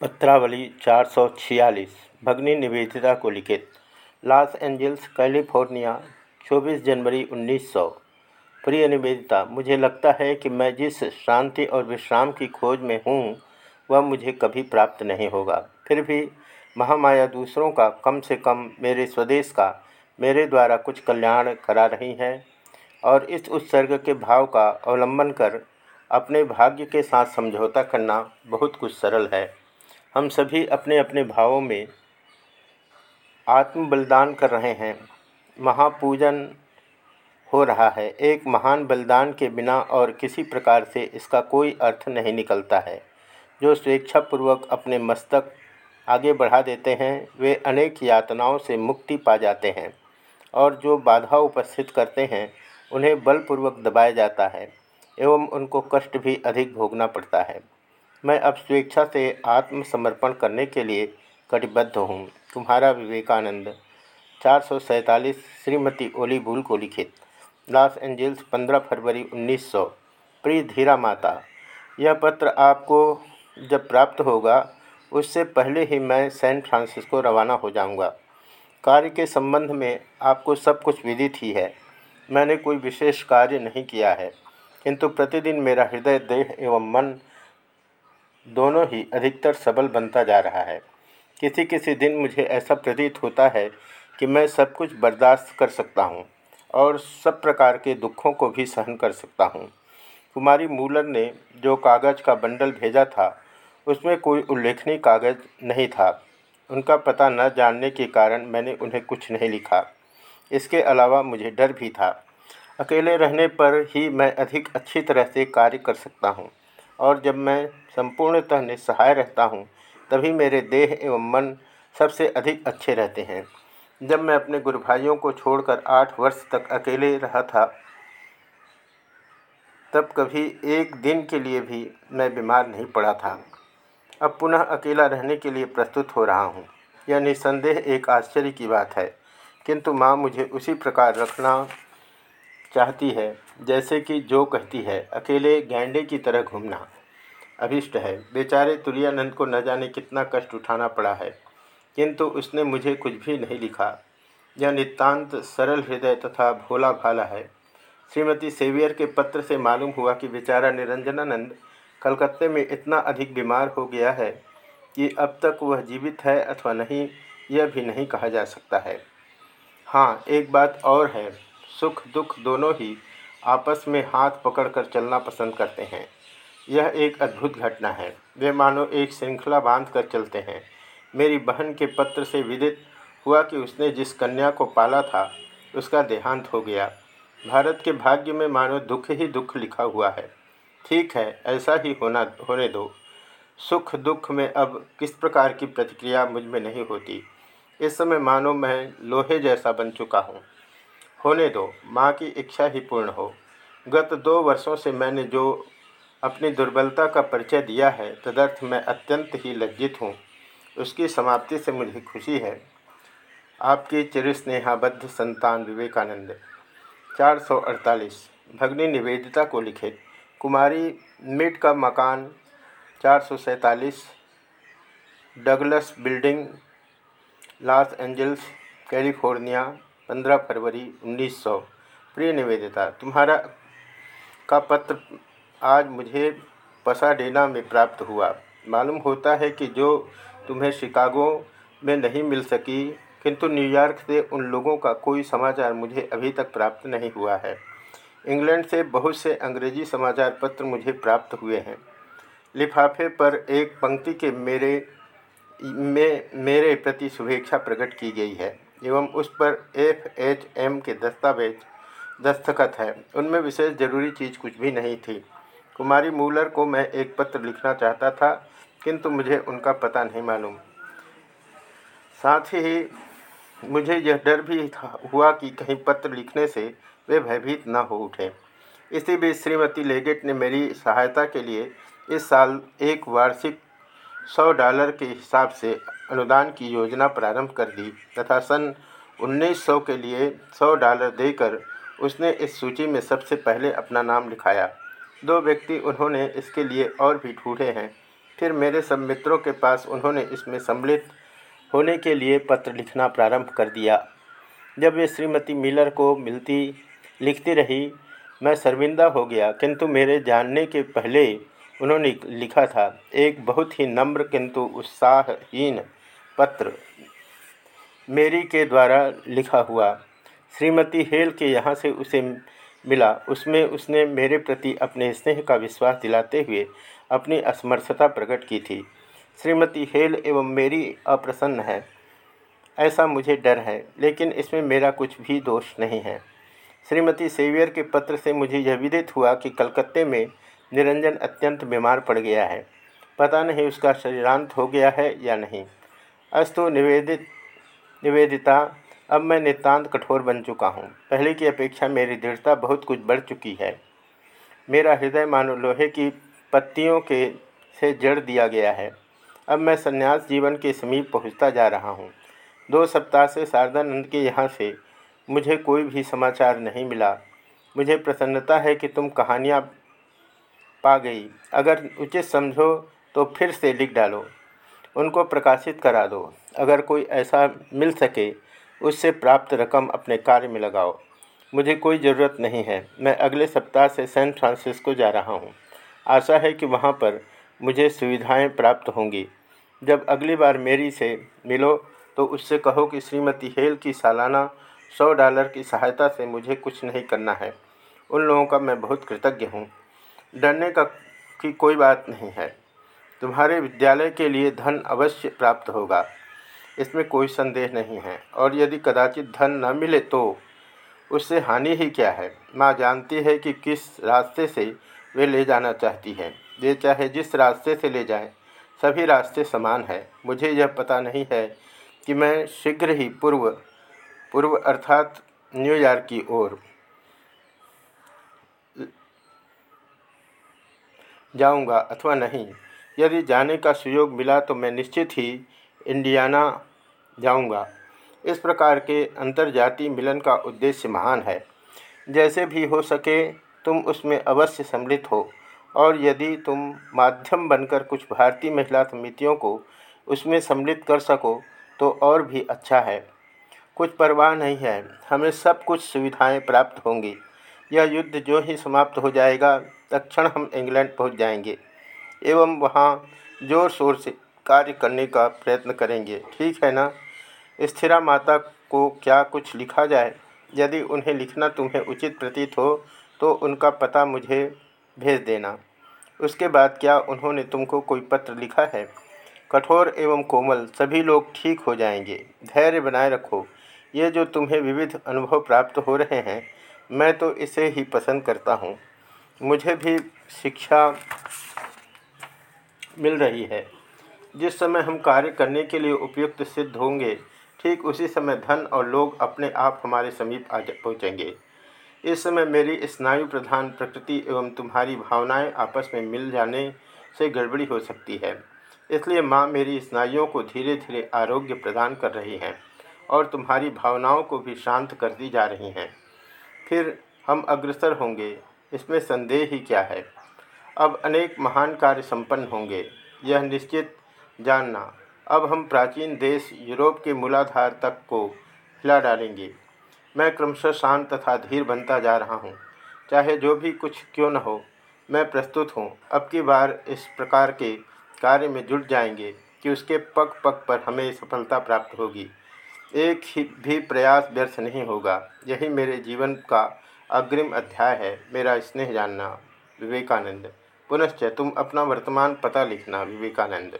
पत्रावली चार सौ छियालीस, भगनी निवेदिता को लिखित, लॉस एंजल्स, कैलिफ़ोर्निया 24 जनवरी 1900 प्रिय निवेदिता, मुझे लगता है कि मैं जिस शांति और विश्राम की खोज में हूँ, वह मुझे कभी प्राप्त नहीं होगा। फिर भी महामाया दूसरों का, कम से कम मेरे स्वदेश का, मेरे द्वारा कुछ कल्याण करा रही है और इस उत्सर्ग के भाव का अवलंबन कर, अपने भाग्य के साथ समझौता करना बहुत कुछ सरल है। हम सभी अपने अपने भावों में आत्म बलिदान कर रहे हैं। महापूजन हो रहा है। एक महान बलिदान के बिना और किसी प्रकार से इसका कोई अर्थ नहीं निकलता है। जो स्वेच्छापूर्वक अपने मस्तक आगे बढ़ा देते हैं, वे अनेक यातनाओं से मुक्ति पा जाते हैं और जो बाधा उपस्थित करते हैं, उन्हें बलपूर्वक दबाया जाता है एवं उनको कष्ट भी अधिक भोगना पड़ता है। मैं अब स्वेच्छा से आत्मसमर्पण करने के लिए कटिबद्ध हूँ। तुम्हारा विवेकानंद, चार सौ सैंतालीस श्रीमती ओली भूल को लिखित, लॉस एंजल्स, पंद्रह फरवरी उन्नीस सौ। प्रिय धीरा माता, यह पत्र आपको जब प्राप्त होगा, उससे पहले ही मैं सैन फ्रांसिस्को रवाना हो जाऊँगा। कार्य के संबंध में आपको सब कुछ विदित ही है। मैंने कोई विशेष कार्य नहीं किया है, किंतु प्रतिदिन मेरा हृदय, देह एवं मन दोनों ही अधिकतर सबल बनता जा रहा है। किसी किसी दिन मुझे ऐसा प्रतीत होता है कि मैं सब कुछ बर्दाश्त कर सकता हूँ और सब प्रकार के दुखों को भी सहन कर सकता हूँ। कुमारी मूलर ने जो कागज़ का बंडल भेजा था, उसमें कोई उल्लेखनीय कागज़ नहीं था। उनका पता न जानने के कारण मैंने उन्हें कुछ नहीं लिखा। इसके अलावा मुझे डर भी था। अकेले रहने पर ही मैं अधिक अच्छी तरह से कार्य कर सकता हूँ। और जब मैं संपूर्णतः निस्सहाय रहता हूँ, तभी मेरे देह एवं मन सबसे अधिक अच्छे रहते हैं। जब मैं अपने गुरु भाइयों को छोड़कर आठ वर्ष तक अकेले रहा था, तब कभी एक दिन के लिए भी मैं बीमार नहीं पड़ा था। अब पुनः अकेला रहने के लिए प्रस्तुत हो रहा हूँ। यह निसंदेह एक आश्चर्य की बात है, किंतु माँ मुझे उसी प्रकार रखना चाहती है, जैसे कि जो कहती है, अकेले गैंडे की तरह घूमना। अभिष्ट है, बेचारे तुलियानंद को न जाने कितना कष्ट उठाना पड़ा है। किंतु उसने मुझे कुछ भी नहीं लिखा। यह नितांत सरल हृदय तथा भोला भाला है। श्रीमती सेवियर के पत्र से मालूम हुआ कि बेचारा निरंजनानंद कलकत्ते में इतना अधिक बीमार हो गया है कि अब तक वह जीवित है अथवा नहीं, यह भी नहीं कहा जा सकता है। हाँ एक बात और है। सुख दुख दोनों ही आपस में हाथ पकड़कर चलना पसंद करते हैं। यह एक अद्भुत घटना है। वे मानो एक श्रृंखला बाँध कर चलते हैं। मेरी बहन के पत्र से विदित हुआ कि उसने जिस कन्या को पाला था, उसका देहांत हो गया। भारत के भाग्य में मानो दुख ही दुख लिखा हुआ है। ठीक है, ऐसा ही होना, होने दो। सुख दुख में अब किस प्रकार की प्रतिक्रिया मुझमें नहीं होती। इस समय मानो मैं लोहे जैसा बन चुका हूँ। होने दो। माँ की इच्छा ही पूर्ण हो। गत दो वर्षों से मैंने जो अपनी दुर्बलता का परिचय दिया है, तदर्थ मैं अत्यंत ही लज्जित हूँ। उसकी समाप्ति से मुझे खुशी है। आपकी चिरस्नेहाबद्ध संतान विवेकानंद। 448 भगनी निवेदिता को लिखित कुमारी मिड का मकान, चार सौ सैंतालीस। Douglas building, Los Angeles, California. पंद्रह फरवरी उन्नीस सौ। प्रिय निवेदिता, तुम्हारा का पत्र आज मुझे पसाडेना में प्राप्त हुआ। मालूम होता है कि जो तुम्हें शिकागो में नहीं मिल सकी, किंतु न्यूयॉर्क से उन लोगों का कोई समाचार मुझे अभी तक प्राप्त नहीं हुआ है। इंग्लैंड से बहुत से अंग्रेज़ी समाचार पत्र मुझे प्राप्त हुए हैं। लिफाफे पर एक पंक्ति के मेरे, में मेरे प्रति शुभेच्छा प्रकट की गई है। एवं उस पर एफ़ एच एम के दस्तावेज़ दस्तखत है। उनमें विशेष ज़रूरी चीज़ कुछ भी नहीं थी। कुमारी मूलर को मैं एक पत्र लिखना चाहता था, किंतु मुझे उनका पता नहीं मालूम। साथ ही मुझे यह डर भी हुआ कि कहीं पत्र लिखने से वे भयभीत न हो उठे। इसी बीच श्रीमती लेगेट ने मेरी सहायता के लिए इस साल एक वार्षिक सौ डॉलर के हिसाब से अनुदान की योजना प्रारंभ कर दी तथा सन 1900 के लिए 100 डॉलर देकर उसने इस सूची में सबसे पहले अपना नाम लिखाया। दो व्यक्ति उन्होंने इसके लिए और भी ढूंढे हैं। फिर मेरे सब मित्रों के पास उन्होंने इसमें सम्मिलित होने के लिए पत्र लिखना प्रारंभ कर दिया। जब वे श्रीमती मिलर को मिलती, लिखती रही, मैं शर्मिंदा हो गया, किंतु मेरे जानने के पहले उन्होंने लिखा था, एक बहुत ही नम्र किंतु उत्साहहीन पत्र मेरी के द्वारा लिखा हुआ। श्रीमती हेल के यहाँ से उसे मिला। उसमें उसने मेरे प्रति अपने स्नेह का विश्वास दिलाते हुए अपनी असमर्थता प्रकट की थी। श्रीमती हेल एवं मेरी अप्रसन्न है। ऐसा मुझे डर है, लेकिन इसमें मेरा कुछ भी दोष नहीं है। श्रीमती सेवियर के पत्र से मुझे यह विदित हुआ कि कलकत्ते में निरंजन अत्यंत बीमार पड़ गया है। पता नहीं उसका शरीरांत हो गया है या नहीं। अस्तु निवेदित, निवेदिता, अब मैं नितान्त कठोर बन चुका हूँ। पहले की अपेक्षा मेरी दृढ़ता बहुत कुछ बढ़ चुकी है। मेरा हृदय मानो लोहे की पत्तियों के से जड़ दिया गया है। अब मैं संन्यास जीवन के समीप पहुँचता जा रहा हूँ। दो सप्ताह से शारदानंद के यहाँ से मुझे कोई भी समाचार नहीं मिला। मुझे प्रसन्नता है कि तुम कहानियाँ पा गई। अगर उचित समझो तो फिर से लिख डालो। उनको प्रकाशित करा दो। अगर कोई ऐसा मिल सके, उससे प्राप्त रकम अपने कार्य में लगाओ। मुझे कोई ज़रूरत नहीं है। मैं अगले सप्ताह से सैन फ्रांसिस्को जा रहा हूँ। आशा है कि वहाँ पर मुझे सुविधाएँ प्राप्त होंगी। जब अगली बार मेरी से मिलो तो उससे कहो कि श्रीमती हेल की सालाना सौ डॉलर की सहायता से मुझे कुछ नहीं करना है। उन लोगों का मैं बहुत कृतज्ञ हूँ। डरने का की कोई बात नहीं है। तुम्हारे विद्यालय के लिए धन अवश्य प्राप्त होगा। इसमें कोई संदेह नहीं है। और यदि कदाचित धन न मिले तो उससे हानि ही क्या है? माँ जानती है कि किस रास्ते से वे ले जाना चाहती है। वे चाहे जिस रास्ते से ले जाए, सभी रास्ते समान है। मुझे यह पता नहीं है कि मैं शीघ्र ही पूर्व पूर्व अर्थात न्यूयॉर्क की ओर जाऊँगा अथवा नहीं। यदि जाने का सुयोग मिला तो मैं निश्चित ही इंडियाना जाऊँगा। इस प्रकार के अंतर्जातीय मिलन का उद्देश्य महान है। जैसे भी हो सके, तुम उसमें अवश्य सम्मिलित हो। और यदि तुम माध्यम बनकर कुछ भारतीय महिला समितियों को उसमें सम्मिलित कर सको तो और भी अच्छा है। कुछ परवाह नहीं है। हमें सब कुछ सुविधाएँ प्राप्त होंगी। यह युद्ध जो ही समाप्त हो जाएगा तत्ण हम इंग्लैंड पहुँच जाएँगे एवं वहाँ ज़ोर शोर से कार्य करने का प्रयत्न करेंगे। ठीक है ना? स्थिरा माता को क्या कुछ लिखा जाए? यदि उन्हें लिखना तुम्हें उचित प्रतीत हो तो उनका पता मुझे भेज देना। उसके बाद क्या उन्होंने तुमको कोई पत्र लिखा है? कठोर एवं कोमल, सभी लोग ठीक हो जाएँगे। धैर्य बनाए रखो। ये जो तुम्हें विविध अनुभव प्राप्त हो रहे हैं मैं तो इसे ही पसंद करता हूँ। मुझे भी शिक्षा मिल रही है। जिस समय हम कार्य करने के लिए उपयुक्त सिद्ध होंगे, ठीक उसी समय धन और लोग अपने आप हमारे समीप आ पहुँचेंगे। इस समय मेरी स्नायु प्रधान प्रकृति एवं तुम्हारी भावनाएँ आपस में मिल जाने से गड़बड़ी हो सकती है। इसलिए माँ मेरी स्नायुओं को धीरे धीरे आरोग्य प्रदान कर रही हैं और तुम्हारी भावनाओं को भी शांत कर दी जा रही हैं। फिर हम अग्रसर होंगे। इसमें संदेह ही क्या है? अब अनेक महान कार्य संपन्न होंगे, यह निश्चित जानना। अब हम प्राचीन देश यूरोप के मूलाधार तक को हिला डालेंगे। मैं क्रमशः शांत तथा धीर बनता जा रहा हूँ। चाहे जो भी कुछ क्यों न हो, मैं प्रस्तुत हूँ। अब की बार इस प्रकार के कार्य में जुट जाएँगे कि उसके पग पग पर हमें सफलता प्राप्त होगी। एक ही भी प्रयास व्यर्थ नहीं होगा। यही मेरे जीवन का अग्रिम अध्याय है। मेरा स्नेह जानना विवेकानंद। पुनश्च तुम अपना वर्तमान पता लिखना विवेकानंद।